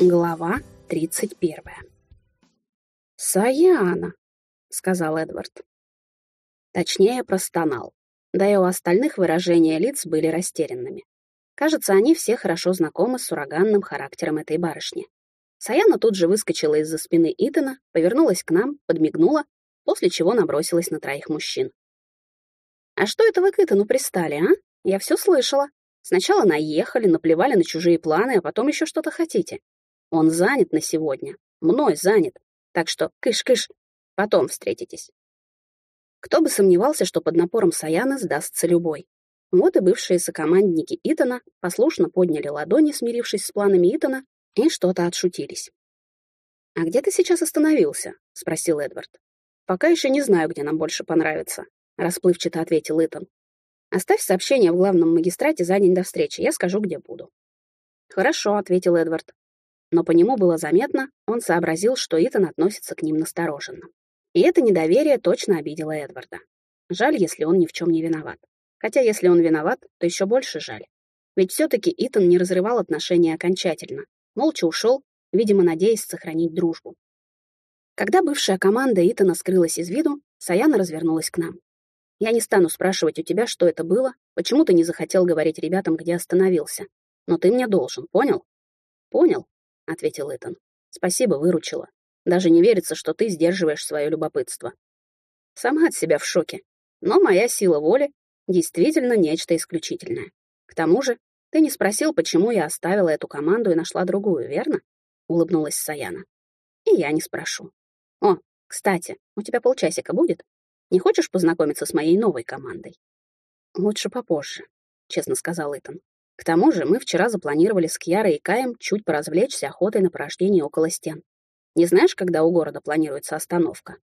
Глава 31. «Саяна», — сказал Эдвард. Точнее, простонал. Да и у остальных выражения лиц были растерянными. Кажется, они все хорошо знакомы с ураганным характером этой барышни. Саяна тут же выскочила из-за спины Итана, повернулась к нам, подмигнула, после чего набросилась на троих мужчин. «А что это вы к Итану пристали, а? Я все слышала. Сначала наехали, наплевали на чужие планы, а потом еще что-то хотите. Он занят на сегодня. Мной занят. Так что кыш-кыш. Потом встретитесь. Кто бы сомневался, что под напором Саяны сдастся любой. Вот и бывшие сокомандники Итана послушно подняли ладони, смирившись с планами Итана, и что-то отшутились. «А где ты сейчас остановился?» — спросил Эдвард. «Пока еще не знаю, где нам больше понравится», — расплывчато ответил Итан. «Оставь сообщение в главном магистрате за день до встречи, я скажу, где буду». «Хорошо», — ответил Эдвард но по нему было заметно, он сообразил, что Итан относится к ним настороженно. И это недоверие точно обидело Эдварда. Жаль, если он ни в чем не виноват. Хотя если он виноват, то еще больше жаль. Ведь все-таки Итан не разрывал отношения окончательно. Молча ушел, видимо, надеясь сохранить дружбу. Когда бывшая команда Итана скрылась из виду, Саяна развернулась к нам. «Я не стану спрашивать у тебя, что это было, почему ты не захотел говорить ребятам, где остановился. Но ты мне должен, понял?» «Понял», — ответил Итан. «Спасибо, выручила. Даже не верится, что ты сдерживаешь свое любопытство. Сама от себя в шоке. Но моя сила воли действительно нечто исключительное. К тому же, ты не спросил, почему я оставила эту команду и нашла другую, верно?» — улыбнулась Саяна. «И я не спрошу. О, кстати, у тебя полчасика будет? Не хочешь познакомиться с моей новой командой?» «Лучше попозже», — честно сказал Итан. К тому же мы вчера запланировали с Кьярой и Каем чуть поразвлечься охотой на порождение около стен. Не знаешь, когда у города планируется остановка?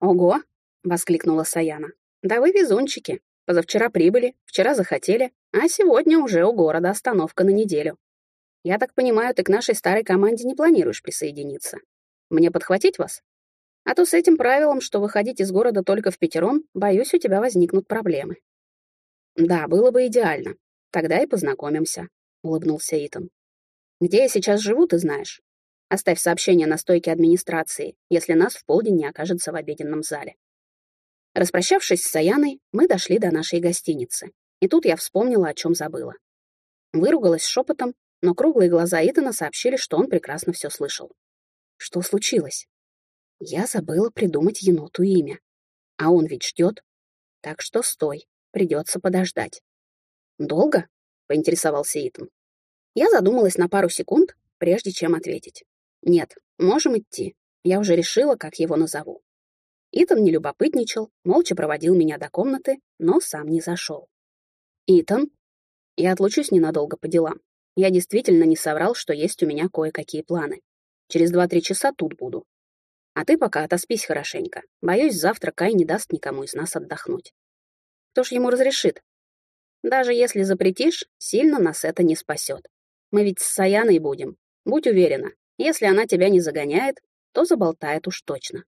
Ого! воскликнула Саяна. Да вы везунчики. Позавчера прибыли, вчера захотели, а сегодня уже у города остановка на неделю. Я так понимаю, ты к нашей старой команде не планируешь присоединиться. Мне подхватить вас? А то с этим правилом, что выходить из города только в пятером, боюсь, у тебя возникнут проблемы. Да, было бы идеально, Тогда и познакомимся», — улыбнулся Итан. «Где я сейчас живу, ты знаешь. Оставь сообщение на стойке администрации, если нас в полдень не окажется в обеденном зале». Распрощавшись с Саяной, мы дошли до нашей гостиницы. И тут я вспомнила, о чем забыла. Выругалась шепотом, но круглые глаза Итана сообщили, что он прекрасно все слышал. Что случилось? Я забыла придумать еноту имя. А он ведь ждет. Так что стой, придется подождать. «Долго?» — поинтересовался Итан. Я задумалась на пару секунд, прежде чем ответить. «Нет, можем идти. Я уже решила, как его назову». Итан не любопытничал, молча проводил меня до комнаты, но сам не зашел. «Итан?» «Я отлучусь ненадолго по делам. Я действительно не соврал, что есть у меня кое-какие планы. Через два-три часа тут буду. А ты пока отоспись хорошенько. Боюсь, завтра Кай не даст никому из нас отдохнуть. Кто ж ему разрешит? Даже если запретишь, сильно нас это не спасет. Мы ведь с Саяной будем. Будь уверена, если она тебя не загоняет, то заболтает уж точно.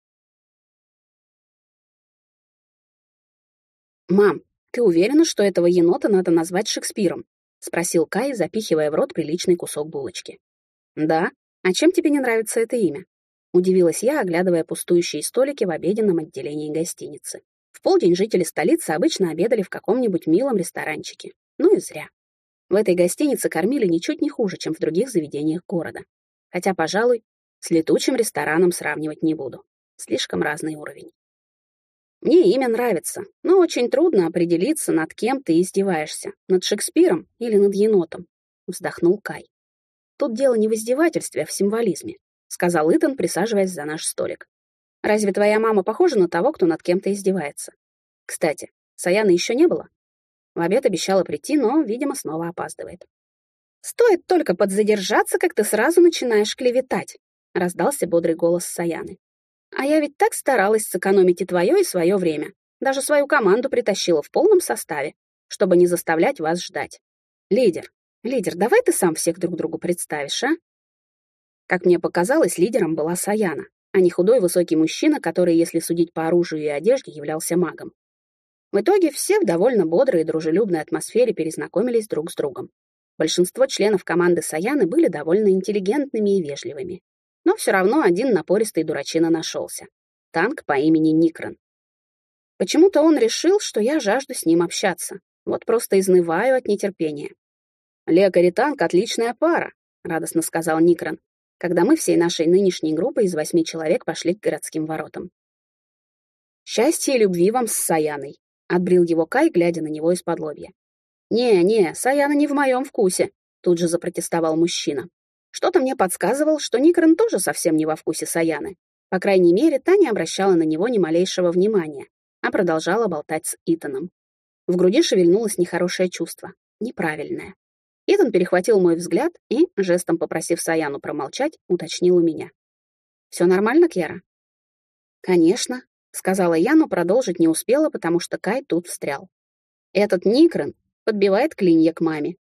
«Мам, ты уверена, что этого енота надо назвать Шекспиром?» — спросил Кай, запихивая в рот приличный кусок булочки. «Да? А чем тебе не нравится это имя?» — удивилась я, оглядывая пустующие столики в обеденном отделении гостиницы. Полдень жители столицы обычно обедали в каком-нибудь милом ресторанчике. Ну и зря. В этой гостинице кормили ничуть не хуже, чем в других заведениях города. Хотя, пожалуй, с летучим рестораном сравнивать не буду. Слишком разный уровень. Мне имя нравится, но очень трудно определиться, над кем ты издеваешься, над Шекспиром или над енотом, вздохнул Кай. Тут дело не в издевательстве, а в символизме, сказал Итан, присаживаясь за наш столик. Разве твоя мама похожа на того, кто над кем-то издевается? Кстати, Саяны еще не было. В обед обещала прийти, но, видимо, снова опаздывает. «Стоит только подзадержаться, как ты сразу начинаешь клеветать», — раздался бодрый голос Саяны. «А я ведь так старалась сэкономить и твое, и свое время. Даже свою команду притащила в полном составе, чтобы не заставлять вас ждать. Лидер, лидер, давай ты сам всех друг другу представишь, а?» Как мне показалось, лидером была Саяна, а не худой высокий мужчина, который, если судить по оружию и одежде, являлся магом. В итоге все в довольно бодрой и дружелюбной атмосфере перезнакомились друг с другом. Большинство членов команды Саяны были довольно интеллигентными и вежливыми. Но все равно один напористый дурачина нашелся. Танк по имени Никрон. Почему-то он решил, что я жажду с ним общаться. Вот просто изнываю от нетерпения. «Лекарь и танк — отличная пара», — радостно сказал Никрон, когда мы всей нашей нынешней группой из восьми человек пошли к городским воротам. «Счастья и любви вам с Саяной», — отбрил его Кай, глядя на него из-под лобья. «Не, не, Саяна не в моем вкусе», — тут же запротестовал мужчина. Что-то мне подсказывал, что Никрон тоже совсем не во вкусе Саяны. По крайней мере, та не обращала на него ни малейшего внимания, а продолжала болтать с Итаном. В груди шевельнулось нехорошее чувство, неправильное. Итан перехватил мой взгляд и, жестом попросив Саяну промолчать, уточнил у меня. «Все нормально, Кьяра?» «Конечно», — сказала я, но продолжить не успела, потому что Кай тут встрял. «Этот Никрон подбивает клинья к маме».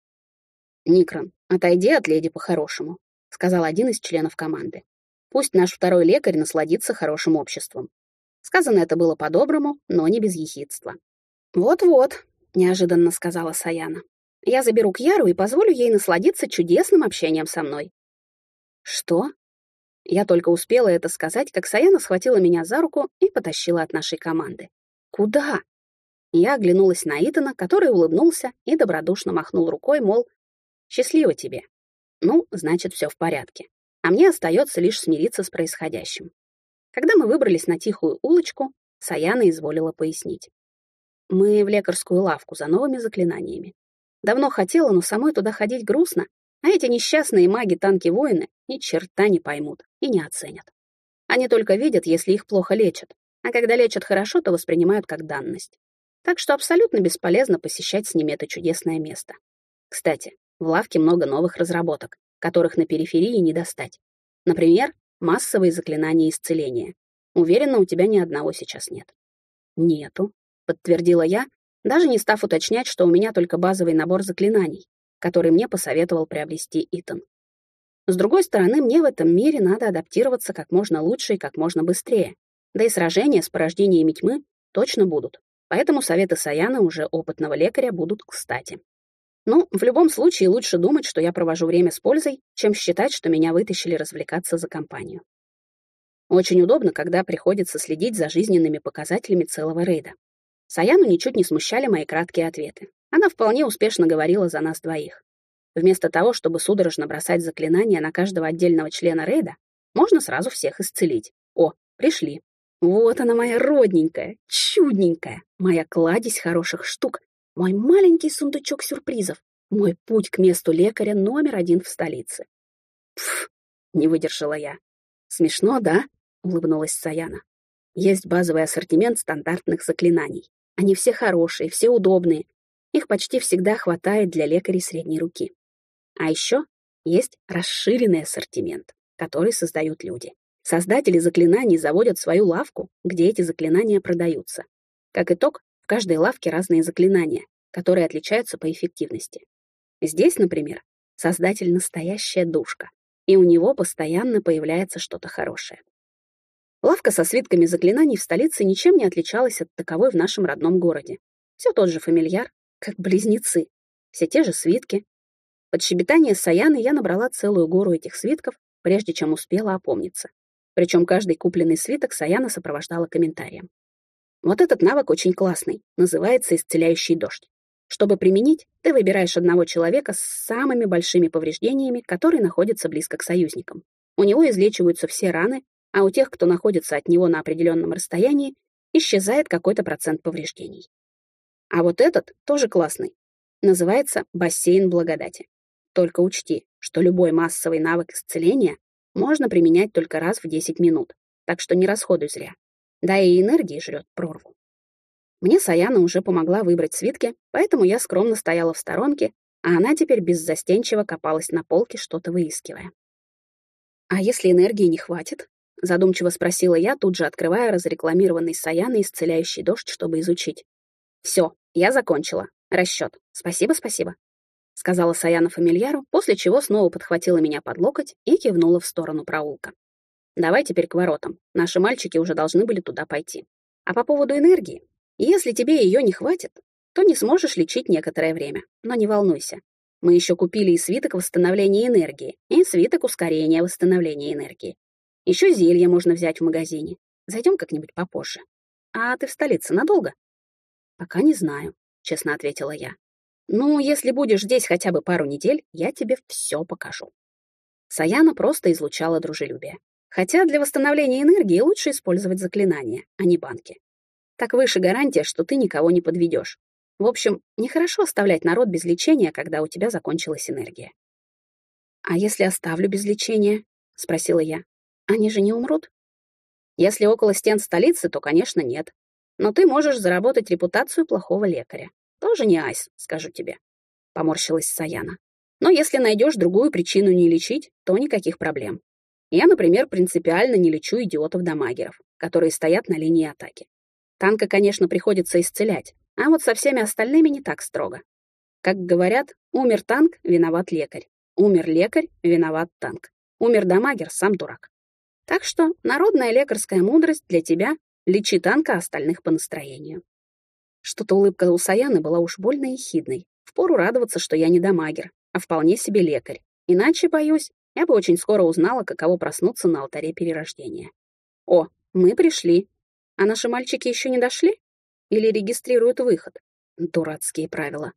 «Никрон, отойди от леди по-хорошему», — сказал один из членов команды. «Пусть наш второй лекарь насладится хорошим обществом». Сказано это было по-доброму, но не без ехидства. «Вот-вот», — неожиданно сказала Саяна. «Я заберу Кьяру и позволю ей насладиться чудесным общением со мной». «Что?» Я только успела это сказать, как Саяна схватила меня за руку и потащила от нашей команды. «Куда?» Я оглянулась на Итана, который улыбнулся и добродушно махнул рукой, мол, «Счастливо тебе». Ну, значит, все в порядке. А мне остается лишь смириться с происходящим. Когда мы выбрались на тихую улочку, Саяна изволила пояснить. Мы в лекарскую лавку за новыми заклинаниями. Давно хотела, но самой туда ходить грустно, а эти несчастные маги-танки-воины ни черта не поймут и не оценят. Они только видят, если их плохо лечат, а когда лечат хорошо, то воспринимают как данность. Так что абсолютно бесполезно посещать с ними это чудесное место. Кстати, в лавке много новых разработок, которых на периферии не достать. Например, массовые заклинания исцеления. Уверена, у тебя ни одного сейчас нет. Нету, подтвердила я, даже не став уточнять, что у меня только базовый набор заклинаний, который мне посоветовал приобрести Итан. С другой стороны, мне в этом мире надо адаптироваться как можно лучше и как можно быстрее. Да и сражения с порождениями тьмы точно будут. Поэтому советы Саяна, уже опытного лекаря, будут кстати. Ну, в любом случае, лучше думать, что я провожу время с пользой, чем считать, что меня вытащили развлекаться за компанию. Очень удобно, когда приходится следить за жизненными показателями целого рейда. Саяну ничуть не смущали мои краткие ответы. Она вполне успешно говорила за нас двоих. Вместо того, чтобы судорожно бросать заклинания на каждого отдельного члена рейда, можно сразу всех исцелить. О, пришли. Вот она моя родненькая, чудненькая, моя кладезь хороших штук, мой маленький сундучок сюрпризов, мой путь к месту лекаря номер один в столице. Пф, не выдержала я. Смешно, да? Улыбнулась Саяна. Есть базовый ассортимент стандартных заклинаний. Они все хорошие, все удобные. Их почти всегда хватает для лекарей средней руки. А еще есть расширенный ассортимент, который создают люди. Создатели заклинаний заводят свою лавку, где эти заклинания продаются. Как итог, в каждой лавке разные заклинания, которые отличаются по эффективности. Здесь, например, создатель настоящая душка, и у него постоянно появляется что-то хорошее. Лавка со свитками заклинаний в столице ничем не отличалась от таковой в нашем родном городе. Все тот же фамильяр, как близнецы. Все те же свитки. Под щебетание Саяны я набрала целую гору этих свитков, прежде чем успела опомниться. Причем каждый купленный свиток Саяна сопровождала комментарием. Вот этот навык очень классный, называется «Исцеляющий дождь». Чтобы применить, ты выбираешь одного человека с самыми большими повреждениями, который находится близко к союзникам. У него излечиваются все раны, а у тех, кто находится от него на определенном расстоянии, исчезает какой-то процент повреждений. А вот этот тоже классный. Называется «бассейн благодати». Только учти, что любой массовый навык исцеления можно применять только раз в 10 минут, так что не расходуй зря. Да и энергии жрет прорву. Мне Саяна уже помогла выбрать свитки, поэтому я скромно стояла в сторонке, а она теперь беззастенчиво копалась на полке, что-то выискивая. «А если энергии не хватит?» Задумчиво спросила я, тут же открывая разрекламированный Саяна исцеляющий дождь, чтобы изучить. Все, я закончила. Расчет. Спасибо, спасибо. Сказала Саяна фамильяру, после чего снова подхватила меня под локоть и кивнула в сторону проулка. Давай теперь к воротам. Наши мальчики уже должны были туда пойти. А по поводу энергии. Если тебе ее не хватит, то не сможешь лечить некоторое время. Но не волнуйся. Мы еще купили и свиток восстановления энергии, и свиток ускорения восстановления энергии. Еще зелье можно взять в магазине. Зайдем как-нибудь попозже. А ты в столице надолго? Пока не знаю, честно ответила я. Ну, если будешь здесь хотя бы пару недель, я тебе все покажу. Саяна просто излучала дружелюбие. Хотя для восстановления энергии лучше использовать заклинания, а не банки. Так выше гарантия, что ты никого не подведешь. В общем, нехорошо оставлять народ без лечения, когда у тебя закончилась энергия. «А если оставлю без лечения?» — спросила я. «Они же не умрут?» «Если около стен столицы, то, конечно, нет. Но ты можешь заработать репутацию плохого лекаря. Тоже не айс, скажу тебе», — поморщилась Саяна. «Но если найдешь другую причину не лечить, то никаких проблем. Я, например, принципиально не лечу идиотов-дамагеров, которые стоят на линии атаки. Танка, конечно, приходится исцелять, а вот со всеми остальными не так строго. Как говорят, умер танк, виноват лекарь. Умер лекарь, виноват танк. Умер дамагер, сам дурак. Так что народная лекарская мудрость для тебя — лечи танка остальных по настроению. Что-то улыбка у Саяны была уж больно ехидной. Впору радоваться, что я не дамагер, а вполне себе лекарь. Иначе, боюсь, я бы очень скоро узнала, каково проснуться на алтаре перерождения. О, мы пришли. А наши мальчики еще не дошли? Или регистрируют выход? Дурацкие правила,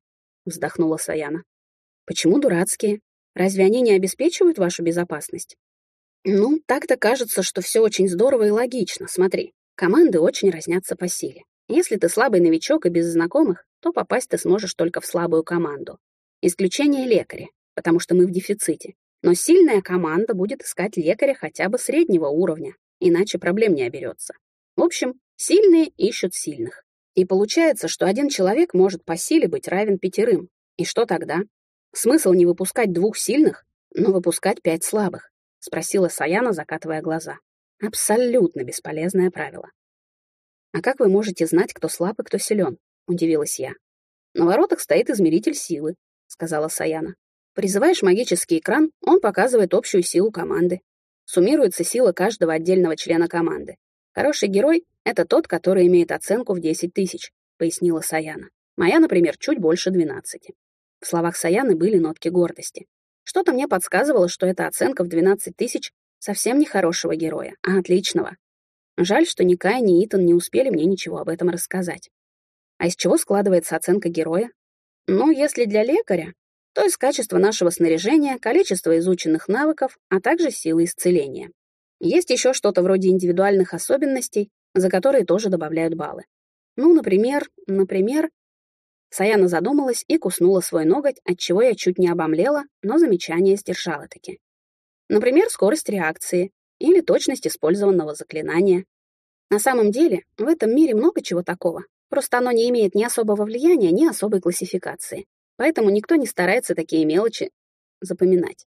вздохнула Саяна. Почему дурацкие? Разве они не обеспечивают вашу безопасность? Ну, так-то кажется, что все очень здорово и логично. Смотри, команды очень разнятся по силе. Если ты слабый новичок и без знакомых, то попасть ты сможешь только в слабую команду. Исключение лекари, потому что мы в дефиците. Но сильная команда будет искать лекаря хотя бы среднего уровня, иначе проблем не оберется. В общем, сильные ищут сильных. И получается, что один человек может по силе быть равен пятерым. И что тогда? Смысл не выпускать двух сильных, но выпускать пять слабых? Спросила Саяна, закатывая глаза. Абсолютно бесполезное правило. А как вы можете знать, кто слаб и кто силен? Удивилась я. На воротах стоит измеритель силы, сказала Саяна. Призываешь магический экран, он показывает общую силу команды. Суммируется сила каждого отдельного члена команды. Хороший герой это тот, который имеет оценку в 10 тысяч, пояснила Саяна. Моя, например, чуть больше 12. В словах Саяны были нотки гордости. Что-то мне подсказывало, что эта оценка в 12 тысяч совсем не хорошего героя, а отличного. Жаль, что ни Кай, ни Итан не успели мне ничего об этом рассказать. А из чего складывается оценка героя? Ну, если для лекаря, то из качества нашего снаряжения, количества изученных навыков, а также силы исцеления. Есть еще что-то вроде индивидуальных особенностей, за которые тоже добавляют баллы. Ну, например, например... Саяна задумалась и куснула свой ноготь, от чего я чуть не обомлела, но замечание сдержала таки. Например, скорость реакции или точность использованного заклинания. На самом деле, в этом мире много чего такого, просто оно не имеет ни особого влияния, ни особой классификации. Поэтому никто не старается такие мелочи запоминать.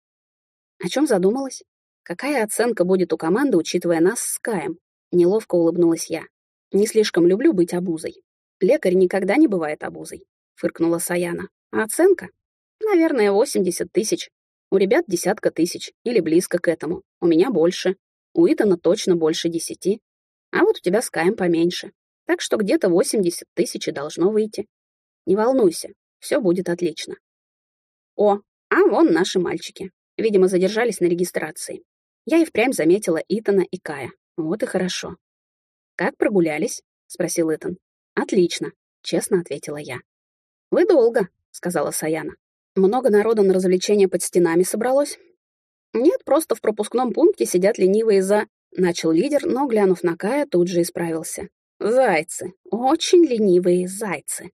О чем задумалась? Какая оценка будет у команды, учитывая нас с Каем? Неловко улыбнулась я. Не слишком люблю быть обузой. Лекарь никогда не бывает обузой, фыркнула Саяна. А оценка? Наверное, 80 тысяч. У ребят десятка тысяч, или близко к этому. У меня больше. У Итана точно больше десяти. А вот у тебя с Каем поменьше. Так что где-то 80 тысяч и должно выйти. Не волнуйся, все будет отлично. О, а вон наши мальчики. Видимо, задержались на регистрации. Я и впрямь заметила Итана и Кая. Вот и хорошо. «Как прогулялись?» — спросил Итан. «Отлично», — честно ответила я. «Вы долго», — сказала Саяна. «Много народу на развлечения под стенами собралось?» «Нет, просто в пропускном пункте сидят ленивые за...» Начал лидер, но, глянув на Кая, тут же исправился. «Зайцы. Очень ленивые зайцы».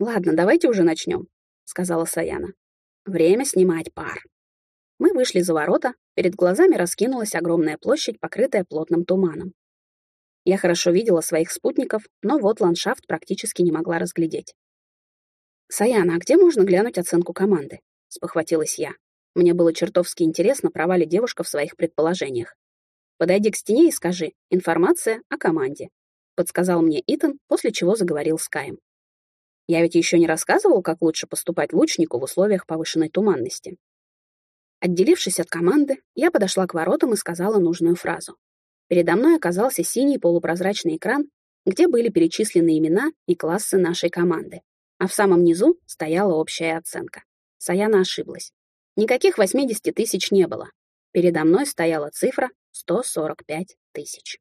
«Ладно, давайте уже начнем», — сказала Саяна. «Время снимать пар». Мы вышли за ворота, перед глазами раскинулась огромная площадь, покрытая плотным туманом. Я хорошо видела своих спутников, но вот ландшафт практически не могла разглядеть. «Саяна, а где можно глянуть оценку команды?» — спохватилась я. Мне было чертовски интересно, права ли девушка в своих предположениях. «Подойди к стене и скажи «Информация о команде», — подсказал мне Итан, после чего заговорил с Каем. Я ведь еще не рассказывал, как лучше поступать лучнику в условиях повышенной туманности. Отделившись от команды, я подошла к воротам и сказала нужную фразу. Передо мной оказался синий полупрозрачный экран, где были перечислены имена и классы нашей команды, а в самом низу стояла общая оценка. Саяна ошиблась. Никаких 80 тысяч не было. Передо мной стояла цифра 145 тысяч.